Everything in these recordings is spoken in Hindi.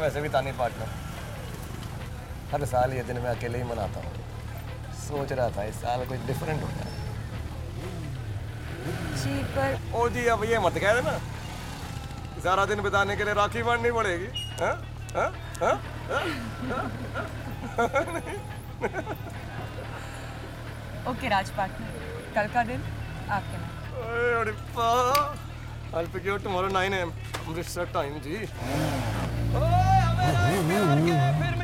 वैसे भी तानी पार्टनर हर साल ये दिन मैं अकेले ही मनाता हूँ। सोच रहा था इस साल कुछ डिफरेंट होता है जी पर ओ जी अब ये मत कह देना। सारा दिन बिताने के लिए राखी बांधनी पड़ेगी। हाँ? हाँ? हाँ? ओके राज पार्टनर कल का दिन आपके नाम I'll pick you up tomorrow 9 a.m. Amritsar time जी ओए हमें फिर मिलेंगे चलते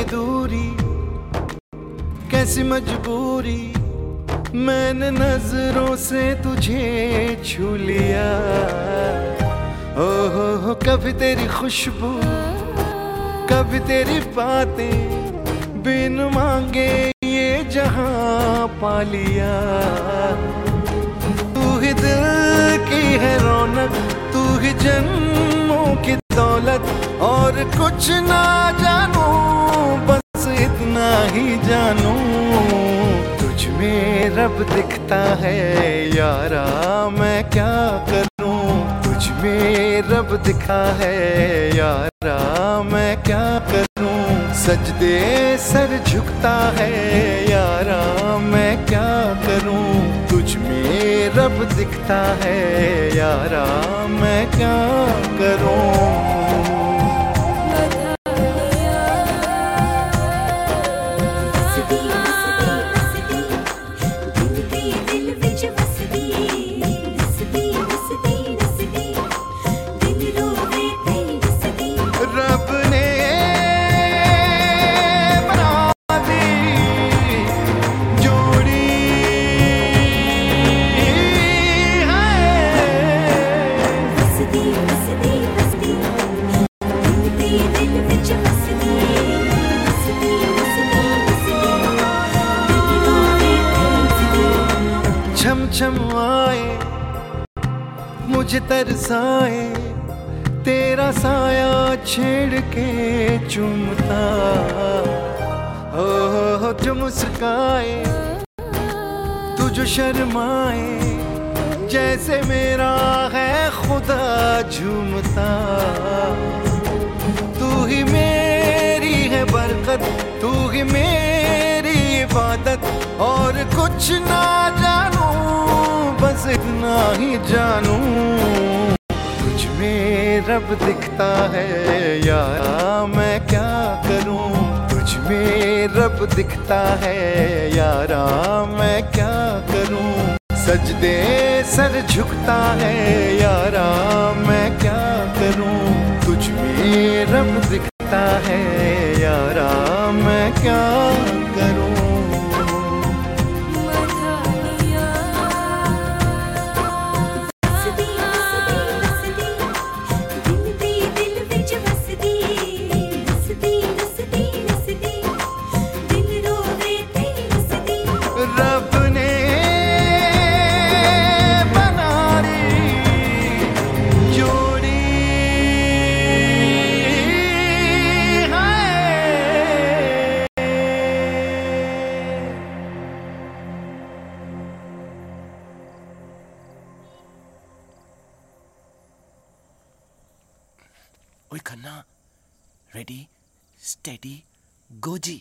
ये दूरी, कैसी मजबूरी, मैंने नज़रों से तुझे छू लिया। ओ हो हो कभी तेरी खुशबू, कभी तेरी बातें बिन मांगे ये जहाँ पा लिया। तू ही दिल की है रौनक, तू ही जन्मों की दौलत और कुछ ना जानू, बस इतना ही जानू। तुझ में रब दिखता है, यारा मैं क्या करूँ? तुझ में रब दिखा है, यारा मैं क्या करूँ? सजदे सर झुकता है, यारा मैं क्या करूँ? तुझ में रब दिखता है, यारा मैं क्या करूँ? छम आए मुझे तरसाए, तेरा साया छेड़ के चुमता। हो जो मुस्काए तू जो शर्माए, जैसे मेरा है खुदा झूमता। तू ही मेरी है बरकत, तू ही मेरी इबादत, और कुछ ना ही जानू। तुझ में रब दिखता है यारा मैं क्या करूँ? तुझ में रब दिखता है यारा मैं क्या करूँ? सजदे सर झुकता है यारा मैं क्या करूँ? तुझ में रब दिखता है यारा मैं क्या ओए खन्ना रेडी स्टेडी गोजी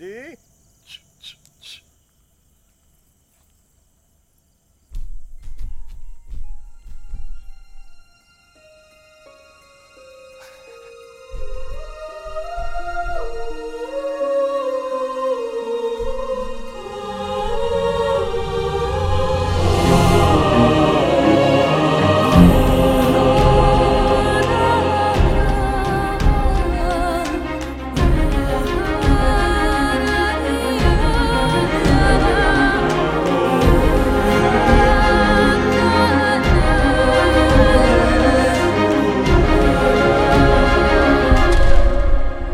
जी।